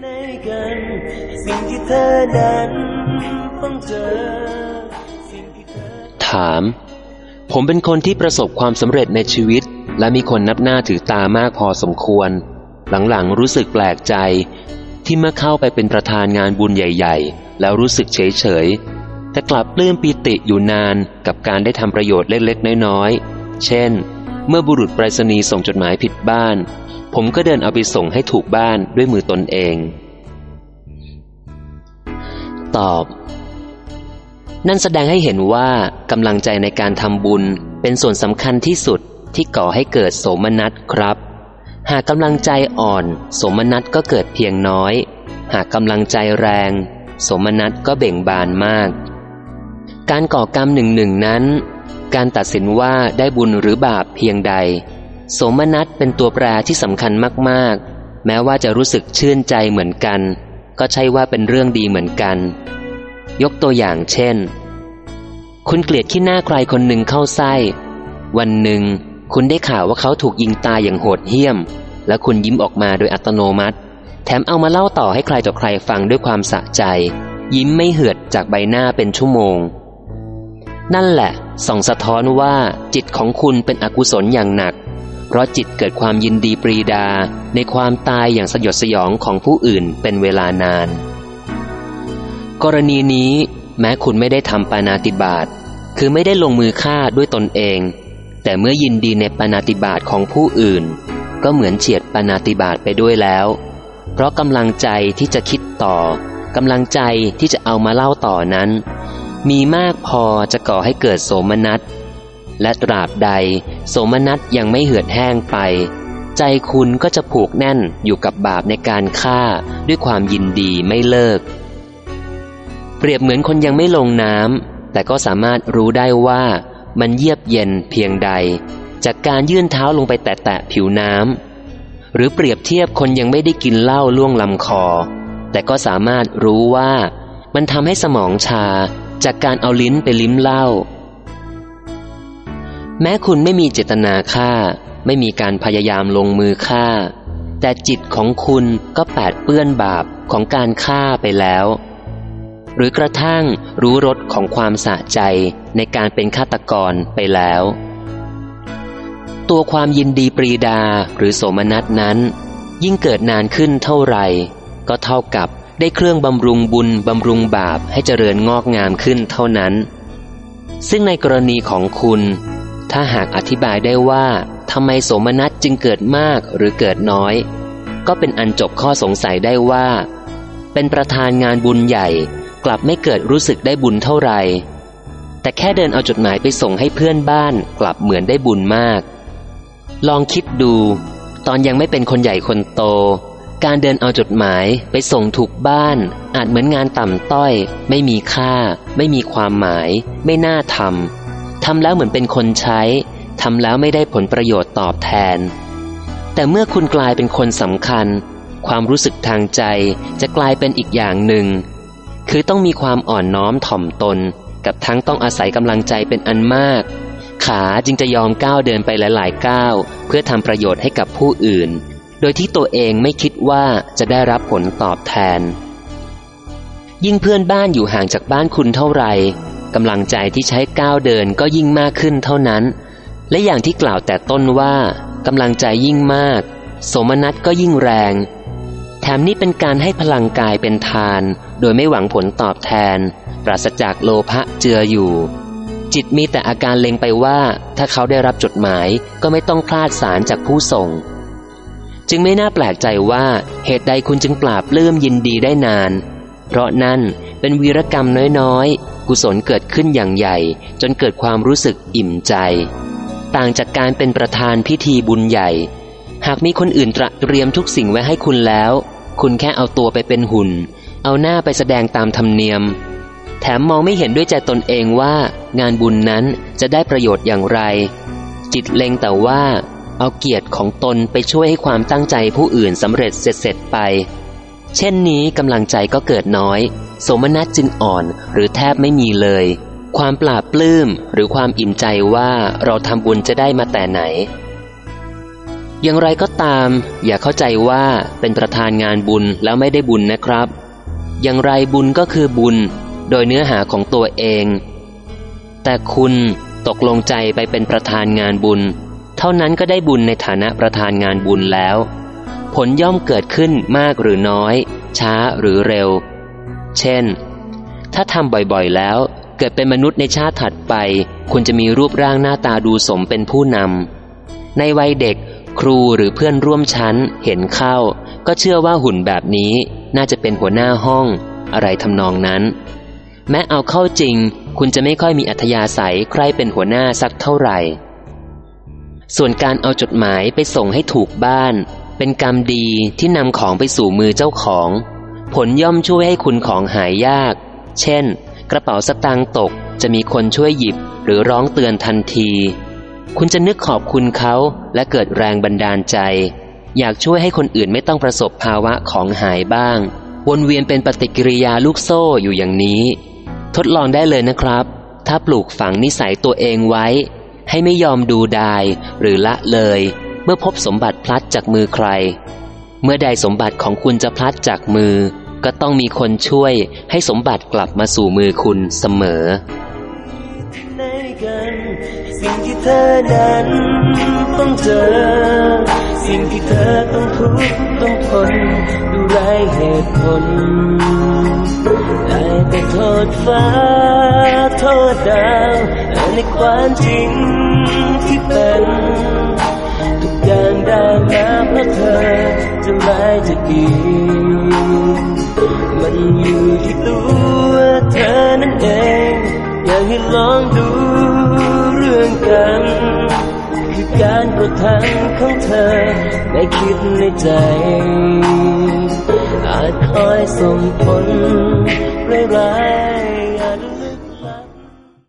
ในกัน สิ่งที่เธอนั้นต้องเจอ ถาม ผมเป็นคนที่ประสบความสำเร็จในชีวิต และมีคนนับหน้าถือตามากพอสมควร หลังๆรู้สึกแปลกใจ ที่เมื่อเข้าไปเป็นประธานงานบุญใหญ่ ๆ แล้วรู้สึกเฉยๆแต่กลับปลื้มปีติอยู่นานกับการได้ทำประโยชน์เล็กๆ น้อยๆ เช่น เมื่อบุรุษไปรษณีย์ส่งจดหมายผิดบ้าน ผมก็เดินเอาไปส่งให้ถูกบ้านด้วยมือตนเอง ตอบ นั่นแสดงให้เห็นว่ากำลังใจในการทำบุญเป็นส่วนสำคัญที่สุดที่ก่อให้เกิดโสมนัสครับ หากกำลังใจอ่อน โสมนัสก็เกิดเพียงน้อย หากกำลังใจแรง สมนัสก็เบ่งบานมาก การก่อกรรมหนึ่งหนึ่งนั้น การตัดสินว่าได้บุญหรือบาปเพียงใด สมนัสเป็นตัวแปรที่สำคัญมากๆ แม้ว่าจะรู้สึกชื่นใจเหมือนกัน ก็ใช่ว่าเป็นเรื่องดีเหมือนกัน ยกตัวอย่างเช่น คุณเกลียดขี้หน้าใครคนหนึ่งเข้าไส้ วันหนึ่ง คุณได้ข่าวว่าเขาถูกยิงตายอย่างโหดเหี้ยม และคุณยิ้มออกมาโดยอัตโนมัติ แถมเอามาเล่าต่อให้ใครต่อใครฟังด้วยความสะใจ ยิ้มไม่เหือดจากใบหน้าเป็นชั่วโมง นั่นแหละส่องสะท้อนว่าจิตของคุณเป็นอกุศลอย่างหนัก เพราะจิตเกิดความยินดีปรีดาในความตายอย่างสยดสยองของผู้อื่นเป็นเวลานาน กรณีนี้แม้คุณไม่ได้ทำปานาติบาตคือไม่ได้ลงมือฆ่าด้วยตนเอง แต่เมื่อยินดีในปานาติบาตของผู้อื่น ก็เหมือนเฉียดปานาติบาตไปด้วยแล้ว เพราะกำลังใจที่จะคิดต่อกำลังใจที่จะเอามาเล่าต่อนั้น มีมากพอจะก่อให้เกิดโสมนัส และตราบใด โสมนัสยังไม่เหือดแห้งไป ใจคุณก็จะผูกแน่นอยู่กับบาปในการฆ่าด้วยความยินดีไม่เลิก เปรียบเหมือนคนยังไม่ลงน้ำแต่ก็สามารถรู้ได้ว่ามันเยียบเย็นเพียงใด จากการยื่นเท้าลงไปแตะๆผิวน้ำหรือเปรียบเทียบคนยังไม่ได้กินเหล้าล่วงลำคอ แต่ก็สามารถรู้ว่ามันทำให้สมองชา จากการเอาลิ้นไปลิ้มเหล้าแม้คุณไม่มีเจตนาฆ่า ไม่มีการพยายามลงมือฆ่า แต่จิตของคุณก็แปดเปื้อนบาปของการฆ่าไปแล้ว หรือกระทั่งรู้รสของความสะใจในการเป็นฆาตกรไปแล้ว ตัวความยินดีปรีดาหรือโสมนัสนั้น ยิ่งเกิดนานขึ้นเท่าไหร่ ก็เท่ากับ ได้เครื่องบำรุงบุญบำรุงบาปให้เจริญงอกงามขึ้นเท่านั้น ซึ่งในกรณีของคุณ ถ้าหากอธิบายได้ว่าทำไมโสมนัสจึงเกิดมากหรือเกิดน้อย ก็เป็นอันจบข้อสงสัยได้ว่า เป็นประธานงานบุญใหญ่กลับไม่เกิดรู้สึกได้บุญเท่าไหร่แต่แค่เดินเอาจดหมายไปส่งให้เพื่อนบ้านกลับเหมือนได้บุญมาก ลองคิดดู ตอนยังไม่เป็นคนใหญ่คนโต การเดินเอาจดหมายไปส่งถูกบ้าน อาจเหมือนงานต่ำต้อย ไม่มีค่า ไม่มีความหมาย ไม่น่าทำทำแล้วเหมือนเป็นคนใช้ทำแล้วไม่ได้ผลประโยชน์ตอบแทน แต่เมื่อคุณกลายเป็นคนสำคัญ ความรู้สึกทางใจจะกลายเป็นอีกอย่างหนึ่ง คือต้องมีความอ่อนน้อมถ่อมตน กับทั้งต้องอาศัยกำลังใจเป็นอันมาก ขาจึงจะยอมก้าวเดินไปหลายๆก้าวเพื่อทำประโยชน์ให้กับผู้อื่น โดยที่ตัวเองไม่คิดว่าจะได้รับผลตอบแทน ยิ่งเพื่อนบ้านอยู่ห่างจากบ้านคุณเท่าไหร่กำลังใจที่ใช้ก้าวเดินก็ยิ่งมากขึ้นเท่านั้น และอย่างที่กล่าวแต่ต้นว่ากำลังใจยิ่งมาก สมนัตก็ยิ่งแรง แถมนี้เป็นการให้พลังกายเป็นทาน โดยไม่หวังผลตอบแทน ปราศจากโลภะเจืออยู่ จิตมีแต่อาการเล็งไปว่า ถ้าเขาได้รับจดหมายก็ไม่ต้องพลาดสารจากผู้ส่ง จึงไม่น่าแปลกใจว่าเหตุใดคุณจึงปราบปลื้มยินดีได้นาน เพราะนั่นเป็นวีรกรรมน้อยๆ กุศลเกิดขึ้นอย่างใหญ่ จนเกิดความรู้สึกอิ่มใจ ต่างจากการเป็นประธานพิธีบุญใหญ่ หากมีคนอื่นตระเตรียมทุกสิ่งไว้ให้คุณแล้ว คุณแค่เอาตัวไปเป็นหุ่น เอาหน้าไปแสดงตามธรรมเนียม แถมมองไม่เห็นด้วยใจตนเองว่างานบุญนั้นจะได้ประโยชน์อย่างไร จิตเล็งแต่ว่า เอาเกียรติของตนไปช่วยให้ความตั้งใจผู้อื่นสำเร็จเสร็จๆไป เช่นนี้กำลังใจก็เกิดน้อย สมนัตจึงอ่อนหรือแทบไม่มีเลย ความปราบปลื้มหรือความอิ่มใจว่าเราทำบุญจะได้มาแต่ไหน อย่างไรก็ตาม อย่าเข้าใจว่าเป็นประธานงานบุญแล้วไม่ได้บุญนะครับ อย่างไรบุญก็คือบุญ โดยเนื้อหาของตัวเอง แต่คุณตกลงใจไปเป็นประธานงานบุญ ท่านั้นก็ได้บุญในฐานะประธานงานบุญแล้ว ผลย่อมเกิดขึ้นมากหรือน้อย ช้าหรือเร็ว เช่น ถ้าทำบ่อยๆแล้ว เกิดเป็นมนุษย์ในชาติถัดไป คุณจะมีรูปร่างหน้าตาดูสมเป็นผู้นำในวัยเด็กครูหรือเพื่อนร่วมชั้นเห็นเข้า ก็เชื่อว่าหุ่นแบบนี้น่าจะเป็นหัวหน้าห้อง อะไรทำนองนั้น แม้เอาเข้าจริง คุณจะไม่ค่อยมีอัธยาศัยใครเป็นหัวหน้าสักเท่าไหร่ ส่วนการเอาจดหมายไปส่งให้ถูกบ้าน เป็นกรรมดีที่นำของไปสู่มือเจ้าของ ผลย่อมช่วยให้คุณของหายยาก เช่น กระเป๋าสตางค์ตกจะมีคนช่วยหยิบหรือร้องเตือนทันที คุณจะนึกขอบคุณเขาและเกิดแรงบันดาลใจ อยากช่วยให้คนอื่นไม่ต้องประสบภาวะของหายบ้าง วนเวียนเป็นปฏิกิริยาลูกโซ่อยู่อย่างนี้ ทดลองได้เลยนะครับ ถ้าปลูกฝังนิสัยตัวเองไว้ ให้ไม่ยอมดูดายหรือละเลย เมื่อพบสมบัติพลัดจากมือใคร เมื่อใดสมบัติของคุณจะพลัดจากมือ ก็ต้องมีคนช่วยให้สมบัติกลับมาสู่มือคุณเสมอในกันสิ่งที่เธอนั้นต้องเจอ สิ่งที่เธอต้องทุกข์ต้องทนดูไรเหตุผลได้แต่โทษฟ้าโทษดาวในความจริง ที่เป็นทุกอย่างได้มาเพราะเธอจะร้ายจะดีมันอยู่ที่ตัวเธอนั่นเอง อยากให้ลองดูเรื่องกัน คือการกระทำของเธอในคิดในใจ อาจคอยส่งผล